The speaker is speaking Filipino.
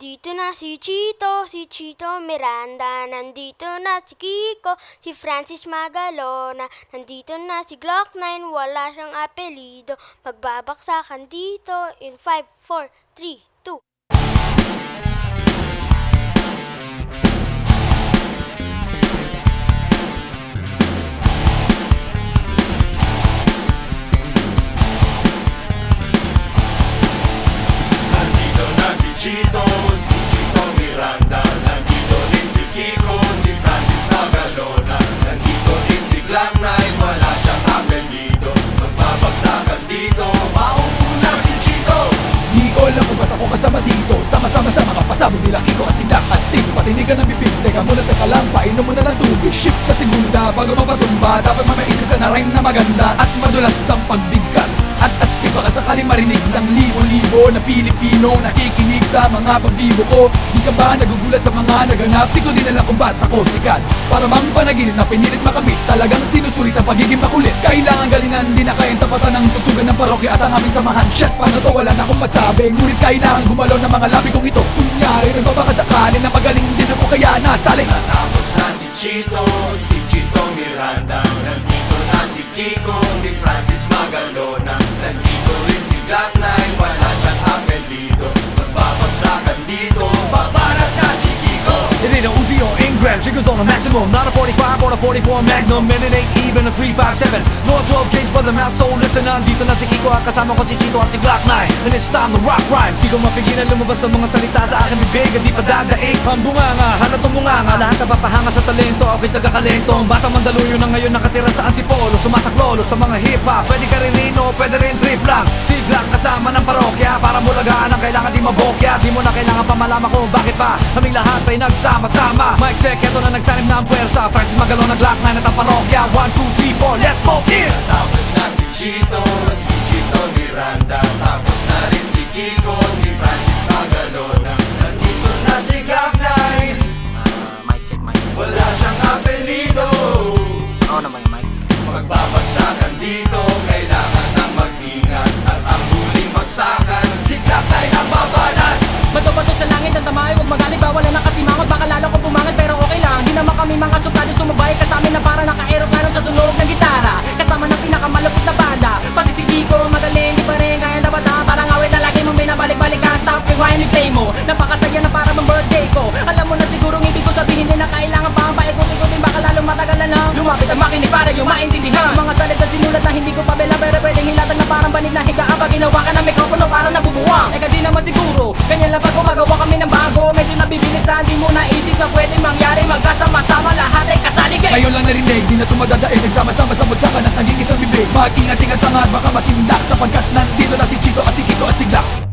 Nandito na si Chito, si Chito Miranda. Nandito na si Kiko, si Francis Magalona. Nandito na si Glock 9, wala siyang apelido. Magbabaksakan dito in 5, 4, 3, wala siyang Magbabagsakan dito, maupo na si Chito Di ko ako kasama dito. Sama-sama sa mga pasabog nila Kiko at tindak astig Patinig ka ng bibig Teka muna, teka lang. Painom mo na ng tubig. Shift sa segunda. Bago mapatumba Dapat mamaisip ka na rhyme na maganda At madulas ang pagbigkas At astig baka sakaling marinig Ng libo-libo na Pilipino Nakikinig sa mga pagbibo ko. Di ka ba nagugulat sa mga naganap? Di ko din alam kung ba't ako sikat. Para mang panaginip na pinilit makamit Talagang sinusulit ang pagiging makulit. Kailangan galingan Di na kayang tapatan ng tutugan ng parokya At ang aming samahan. Shit, paano to? Wala na akong masabi. Ngunit kailangan gumalaw ng mga labi kong ito. Kunyari, nagbabakasakali na magaling din ako Kaya nasali Natapos na si Chito, si Chito Miranda. Nandito na si Kiko, si Francis Magalona Ingram, she on a maximum. Not a 45 or a 44 Magnum. And it ain't even a 357 No 12 gauge but the mouth so listen Nandito na si Kiko at kasama ko si Chito at si Glock 9 And it's time to rock rhyme. Di ko mapigilan lumabas ang mga salita sa aking bibig. At di pa dadaig Ang bunganga, halatong bunganga. Lahat napapahanga sa talento Ako'y taga-kalento. Ang batang mandaluyo na ngayon nakatira sa antipolo. Sumasaklolo sa mga hip-hop. Pwede ka rin nino, pwede rin trip lang. Si Glock kasama ng parokya. Para mulagaan ang kailangan di mabokya. Di mo na kailangan pa malaman kung bakit pa Kaming lahat ay nagsama-sama. Mic check, eto na nagsanib na ang puwersa. Francis Magalona, Glock 9 at ang parokya. 1, 2, 3, 4, let's smoke it! Tapos na si Chito, si Chito Miranda. Tapos na rin si Kiko, si Francis Magalona Nandito na si Glock 9 mic check, mic check. Wala siyang apelido. Ako na ba yung mic? Magbabagsakan dito, kailangan ng mag-ingat. At ang huling bagsakan, si Glock 9 ang babanat Bato-bato sa langit ang tamay Huwag magalit. Ba wala na kasimangot Baka lalo ko lang Di naman kami mga sukado sumabay Kasama na para naka-aeroplano sa tunog ng gitara. Kasama ng pinakamalupit na banda. Pati si Kiko magaling Di pa rin? Kaya nabata Parang awit na lagi mong binabalik-balik ka Stop rewind play mo. Napakasaya na para bang birthday ko. Alam mo na sigurong ibig ko sabihin din na kailangan pa ang paikot-ikotin Baka lalong matagalan na Lumapit ang makinig para yung maintindihan. Mga salita sinulat na hindi ko pabela Pero pwedeng hilatag na parang banig na higaan Pag ginawa pwede mangyari Magkasama-sama lahat ay kasaligay Ngayon lang narinig, di na tumadadaig Nagsama-sama sa magsama at naging isang bibig. Mag-ingat-ingat pangat, baka masindak Sapagkat nandito na si Chito at si Kiko at si Glock.